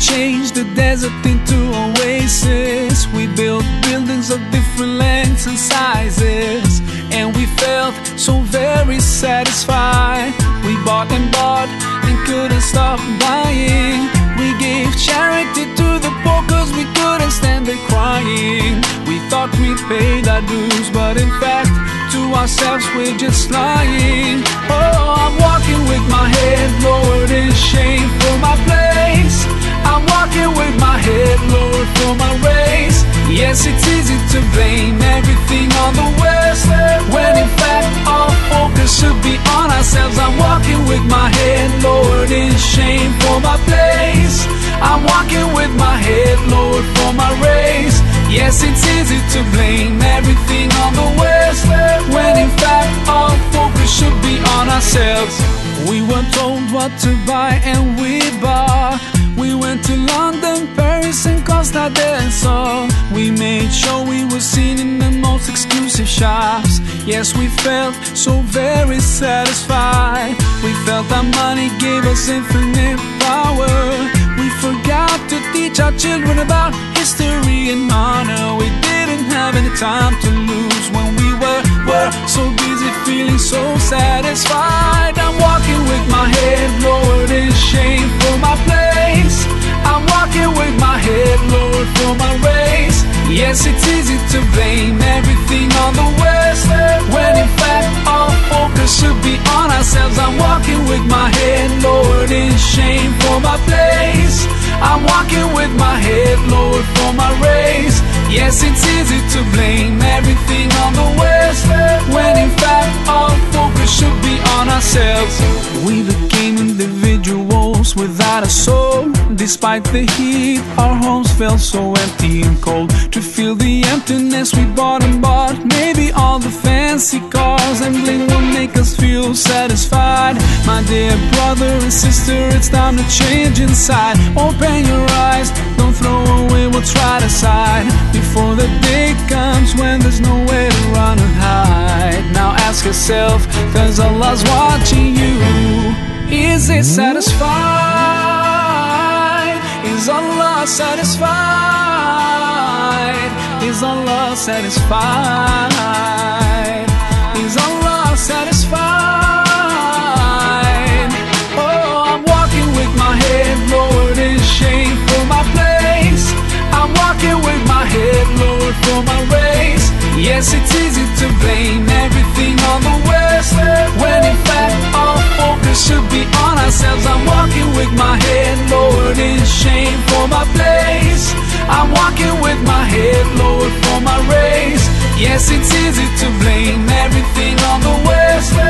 changed the desert into oasis. We built buildings of different lengths and sizes, and we felt so very satisfied. We bought and bought and couldn't stop buying. We gave charity to the poor cause we couldn't stand the crying. We thought we'd paid our dues, but in fact, to ourselves we're just lying. Oh, I'm walking with my head lowered in shame for my place. Walking with my head lowered in shame for my place. I'm walking with my head lowered for my race. Yes, it's easy to blame everything on the West, when in fact all focus should be on ourselves. We were told what to buy and we bought. We went to London, Paris, and Costa del Sol. We made sure we were seen exclusive shops. Yes, we felt so very satisfied. We felt our money gave us infinite power. We forgot to teach our children about history and honor. We didn't have any time to lose when we were, were so busy feeling so satisfied. My place. I'm walking with my head lowered for my race. Yes, it's easy to blame everything on the West, when in fact all focus should be on ourselves. We became individuals without a soul. Despite the heat, our homes felt so empty and cold. To feel the emptiness we bought and bought, maybe all the fancy cars and bling will make us feel satisfied. My dear brother and sister, it's time to change inside. Open your eyes, don't throw away what's right aside. Before the day comes when there's nowhere to run and hide. Now ask yourself, cause Allah's watching you. Is it satisfied? Is Allah satisfied? Is Allah satisfied? Is satisfied? Oh, I'm walking with my head lowered in shame for my place. I'm walking with my head lowered for my race. Yes, it's easy to blame everything on the West, when in fact all focus should be on ourselves. I'm walking with my head lowered in shame for my place. I'm walking with my head lowered for my race. Yes, it's easy to blame everything on the West,